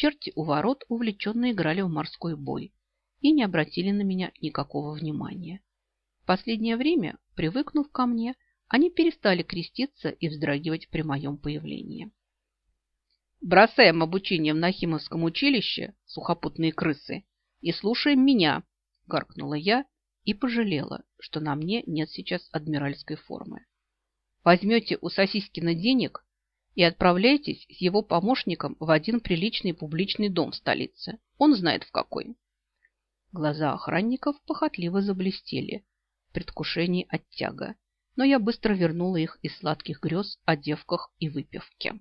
черти у ворот увлеченно играли в морской бой и не обратили на меня никакого внимания. В последнее время, привыкнув ко мне, они перестали креститься и вздрагивать при моем появлении. Бросаем обучение в Нахимовском училище, сухопутные крысы, и слушаем меня, гаркнула я и пожалела, что на мне нет сейчас адмиральской формы. Возьмете у Сосискина денег и отправляйтесь с его помощником в один приличный публичный дом в столице. Он знает в какой. Глаза охранников похотливо заблестели в предвкушении оттяга, но я быстро вернула их из сладких грез о девках и выпивке.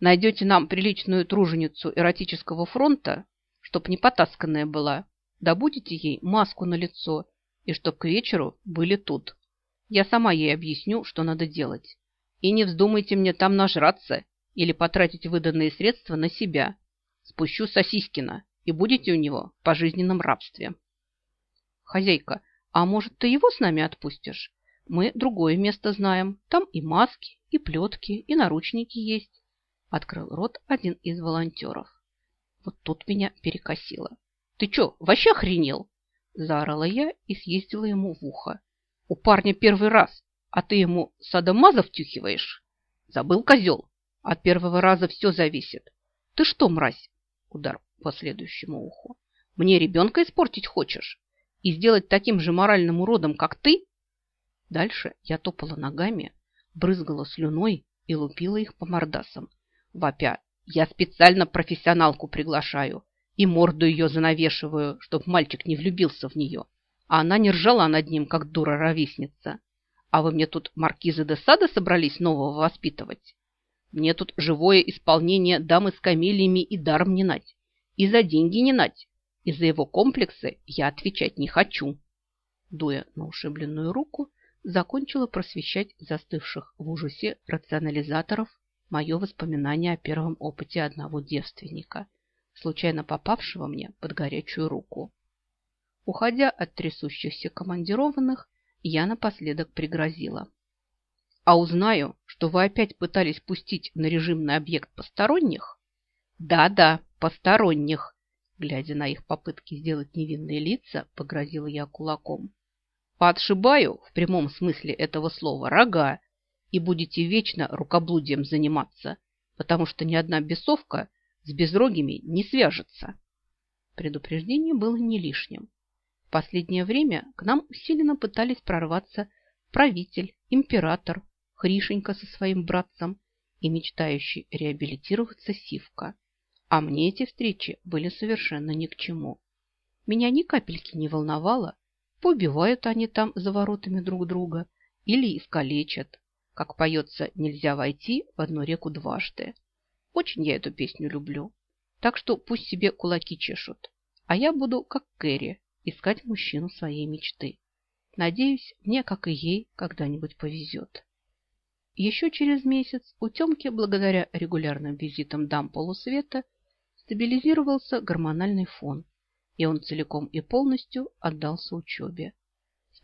Найдете нам приличную труженицу эротического фронта, чтоб не потасканная была, добудете ей маску на лицо и чтоб к вечеру были тут. Я сама ей объясню, что надо делать. И не вздумайте мне там нажраться или потратить выданные средства на себя. Спущу Сосискина, и будете у него в пожизненном рабстве. Хозяйка, а может, ты его с нами отпустишь? Мы другое место знаем. Там и маски, и плетки, и наручники есть. Открыл рот один из волонтеров. Вот тут меня перекосило. Ты что, вообще охренел? Заорала я и съездила ему в ухо. У парня первый раз, а ты ему садомаза втюхиваешь? Забыл, козел? От первого раза все зависит. Ты что, мразь? Удар по следующему уху. Мне ребенка испортить хочешь? И сделать таким же моральным уродом, как ты? Дальше я топала ногами, брызгала слюной и лупила их по мордасам, вопя. Я специально профессионалку приглашаю и морду ее занавешиваю, чтоб мальчик не влюбился в нее. А она не ржала над ним, как дура-ровесница. А вы мне тут маркизы де Сада собрались нового воспитывать? Мне тут живое исполнение дамы с камелиями и даром не нать. И за деньги не нать. И за его комплексы я отвечать не хочу. Дуя на ушибленную руку, закончила просвещать застывших в ужасе рационализаторов мое воспоминание о первом опыте одного девственника, случайно попавшего мне под горячую руку. Уходя от трясущихся командированных, я напоследок пригрозила. А узнаю, что вы опять пытались пустить на режимный объект посторонних? Да-да, посторонних. Глядя на их попытки сделать невинные лица, погрозила я кулаком. Подшибаю, в прямом смысле этого слова, рога и будете вечно рукоблудием заниматься, потому что ни одна бесовка с безрогими не свяжется. Предупреждение было не лишним. Последнее время к нам усиленно пытались прорваться правитель, император, Хришенька со своим братцем и мечтающий реабилитироваться Сивка. А мне эти встречи были совершенно ни к чему. Меня ни капельки не волновало, поубивают они там за воротами друг друга или искалечат. Как поется, нельзя войти в одну реку дважды. Очень я эту песню люблю. Так что пусть себе кулаки чешут. А я буду, как Кэрри, искать мужчину своей мечты. Надеюсь, мне, как и ей, когда-нибудь повезет. Еще через месяц у Темки, благодаря регулярным визитам дам полусвета, стабилизировался гормональный фон, и он целиком и полностью отдался учебе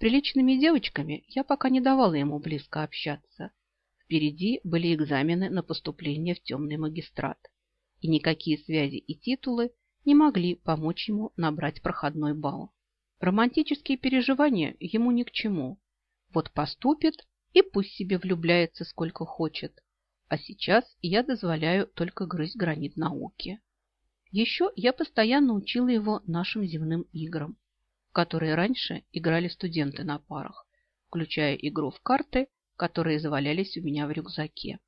приличными девочками я пока не давала ему близко общаться. Впереди были экзамены на поступление в темный магистрат, и никакие связи и титулы не могли помочь ему набрать проходной балл. Романтические переживания ему ни к чему. Вот поступит и пусть себе влюбляется сколько хочет. А сейчас я дозволяю только грызть гранит науки. Еще я постоянно учила его нашим земным играм в которые раньше играли студенты на парах, включая игру в карты, которые завалялись у меня в рюкзаке.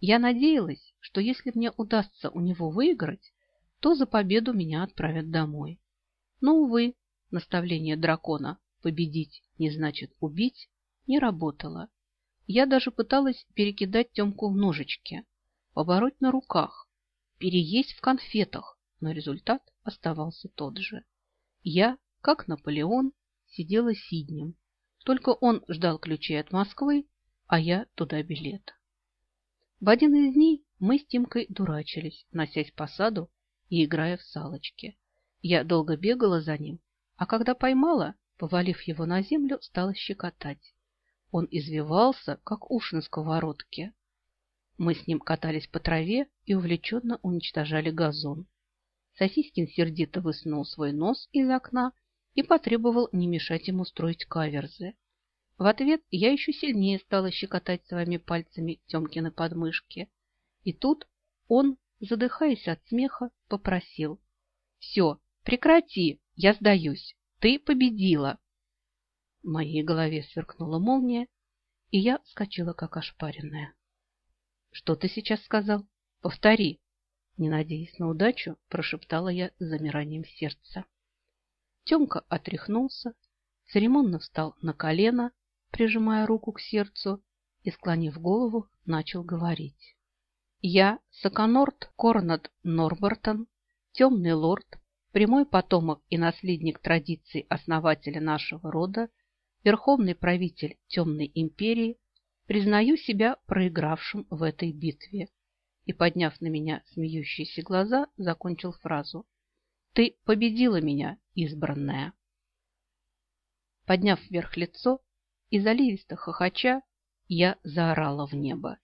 Я надеялась, что если мне удастся у него выиграть, то за победу меня отправят домой. Но, увы, наставление дракона «победить не значит убить» не работало. Я даже пыталась перекидать Темку в ножички, побороть на руках, переесть в конфетах, но результат оставался тот же. Я как Наполеон, сидела сиднем. Только он ждал ключей от Москвы, а я туда билет. В один из дней мы с Тимкой дурачились, носясь по саду и играя в салочки. Я долго бегала за ним, а когда поймала, повалив его на землю, стала щекотать. Он извивался, как уж на сковородке. Мы с ним катались по траве и увлеченно уничтожали газон. Сосискин сердито высунул свой нос из окна и потребовал не мешать ему строить каверзы. В ответ я еще сильнее стала щекотать своими пальцами Темкины подмышки. И тут он, задыхаясь от смеха, попросил. «Все, прекрати, я сдаюсь, ты победила!» В моей голове сверкнула молния, и я вскочила, как ошпаренная. «Что ты сейчас сказал? Повтори!» Не надеясь на удачу, прошептала я с замиранием сердца. Темка отряхнулся, церемонно встал на колено, прижимая руку к сердцу, и, склонив голову, начал говорить. «Я, Саканорт Корнат Норбертон, темный лорд, прямой потомок и наследник традиций основателя нашего рода, верховный правитель темной империи, признаю себя проигравшим в этой битве и, подняв на меня смеющиеся глаза, закончил фразу «Ты победила меня, избранная!» Подняв вверх лицо и заливисто хохоча, я заорала в небо.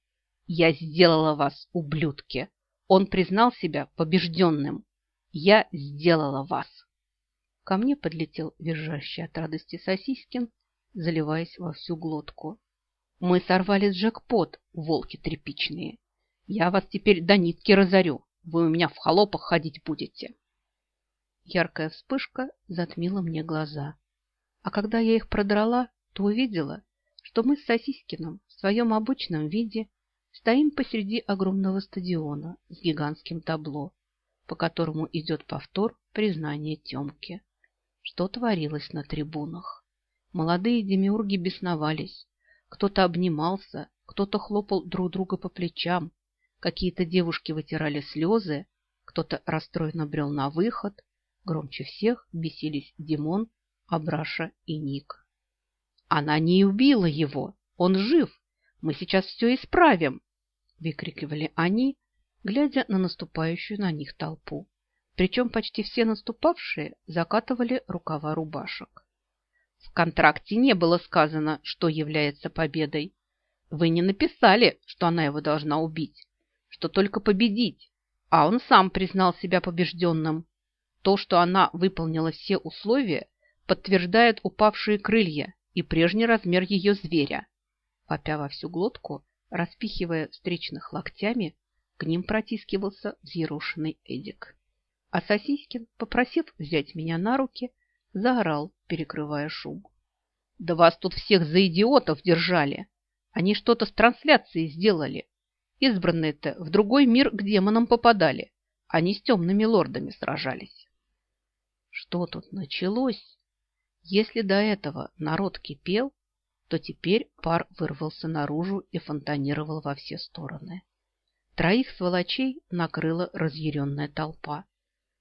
«Я сделала вас, ублюдки! Он признал себя побежденным! Я сделала вас!» Ко мне подлетел визжащий от радости Сосискин, заливаясь во всю глотку. Мы сорвали джекпот, волки тряпичные. Я вас теперь до нитки разорю. Вы у меня в холопах ходить будете. Яркая вспышка затмила мне глаза. А когда я их продрала, то увидела, что мы с Сосискиным в своем обычном виде стоим посреди огромного стадиона с гигантским табло, по которому идет повтор признания Темки. Что творилось на трибунах? Молодые демиурги бесновались, кто-то обнимался, кто-то хлопал друг друга по плечам, какие-то девушки вытирали слезы, кто-то расстроенно брел на выход. Громче всех бесились Димон, Абраша и Ник. «Она не убила его! Он жив! Мы сейчас все исправим!» Выкрикивали они, глядя на наступающую на них толпу. Причем почти все наступавшие закатывали рукава рубашек. В контракте не было сказано, что является победой. Вы не написали, что она его должна убить, что только победить, а он сам признал себя побежденным. То, что она выполнила все условия, подтверждает упавшие крылья и прежний размер ее зверя. Попя во всю глотку, распихивая встречных локтями, к ним протискивался взъерошенный Эдик. А Сосискин, попросив взять меня на руки, заорал, перекрывая шум. «Да вас тут всех за идиотов держали! Они что-то с трансляцией сделали. Избранные-то в другой мир к демонам попадали. Они с темными лордами сражались». Что тут началось? Если до этого народ кипел, то теперь пар вырвался наружу и фонтанировал во все стороны. Троих сволочей накрыла разъяренная толпа.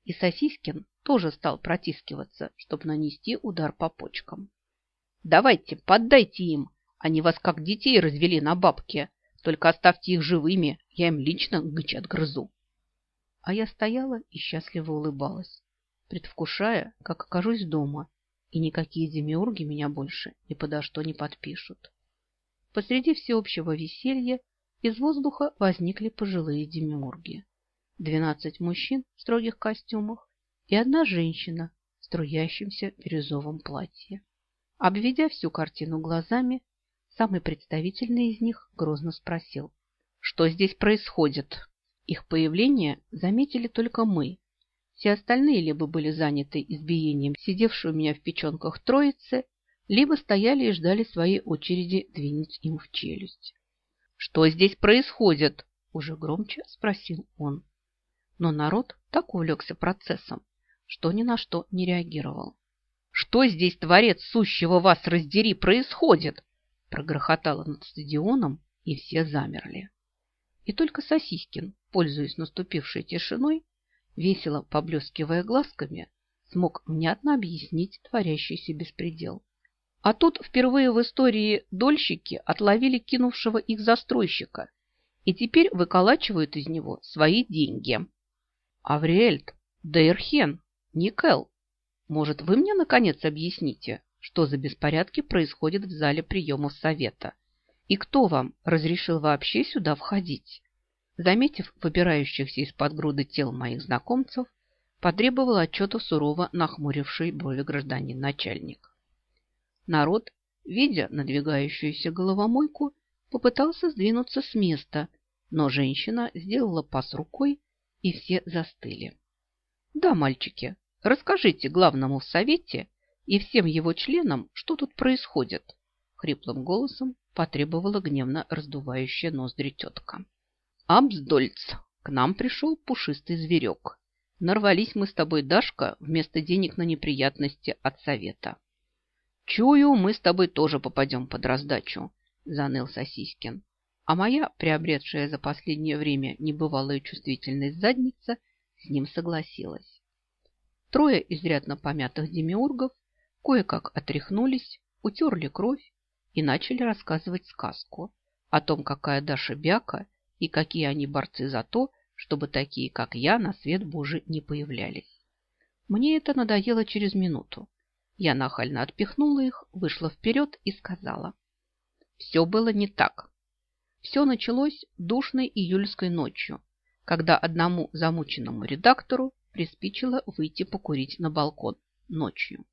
И Сосискин тоже стал протискиваться, чтобы нанести удар по почкам. «Давайте, поддайте им! Они вас как детей развели на бабке. Только оставьте их живыми, я им лично гыч отгрызу». А я стояла и счастливо улыбалась, предвкушая, как окажусь дома, и никакие демиурги меня больше ни подо что не подпишут. Посреди всеобщего веселья из воздуха возникли пожилые демиурги. Двенадцать мужчин в строгих костюмах и одна женщина в струящемся бирюзовом платье. Обведя всю картину глазами, самый представительный из них грозно спросил, что здесь происходит. Их появление заметили только мы. Все остальные либо были заняты избиением сидевшей у меня в печенках троицы, либо стояли и ждали своей очереди двинуть им в челюсть. «Что здесь происходит?» – уже громче спросил он. Но народ так увлекся процессом, что ни на что не реагировал. «Что здесь, творец сущего вас раздери, происходит?» прогрохотало над стадионом, и все замерли. И только Сосискин, пользуясь наступившей тишиной, весело поблескивая глазками, смог внятно объяснить творящийся беспредел. А тут впервые в истории дольщики отловили кинувшего их застройщика и теперь выколачивают из него свои деньги. Авриэльт, Дейрхен, Никел, может, вы мне, наконец, объясните, что за беспорядки происходят в зале приемов совета? И кто вам разрешил вообще сюда входить? Заметив выбирающихся из-под груды тел моих знакомцев, потребовал отчета сурово нахмуривший брови гражданин начальник. Народ, видя надвигающуюся головомойку, попытался сдвинуться с места, но женщина сделала пас рукой, и все застыли. «Да, мальчики, расскажите главному в совете и всем его членам, что тут происходит», хриплым голосом потребовала гневно раздувающая ноздри тетка. Абздольц, к нам пришел пушистый зверек. Нарвались мы с тобой, Дашка, вместо денег на неприятности от совета. Чую, мы с тобой тоже попадем под раздачу, заныл Сосискин. А моя, приобретшая за последнее время небывалую чувствительность задница, с ним согласилась. Трое изрядно помятых демиургов кое-как отряхнулись, утерли кровь и начали рассказывать сказку о том, какая Даша Бяка и какие они борцы за то, чтобы такие, как я, на свет Божий не появлялись. Мне это надоело через минуту. Я нахально отпихнула их, вышла вперед и сказала. Все было не так. Все началось душной июльской ночью, когда одному замученному редактору приспичило выйти покурить на балкон ночью.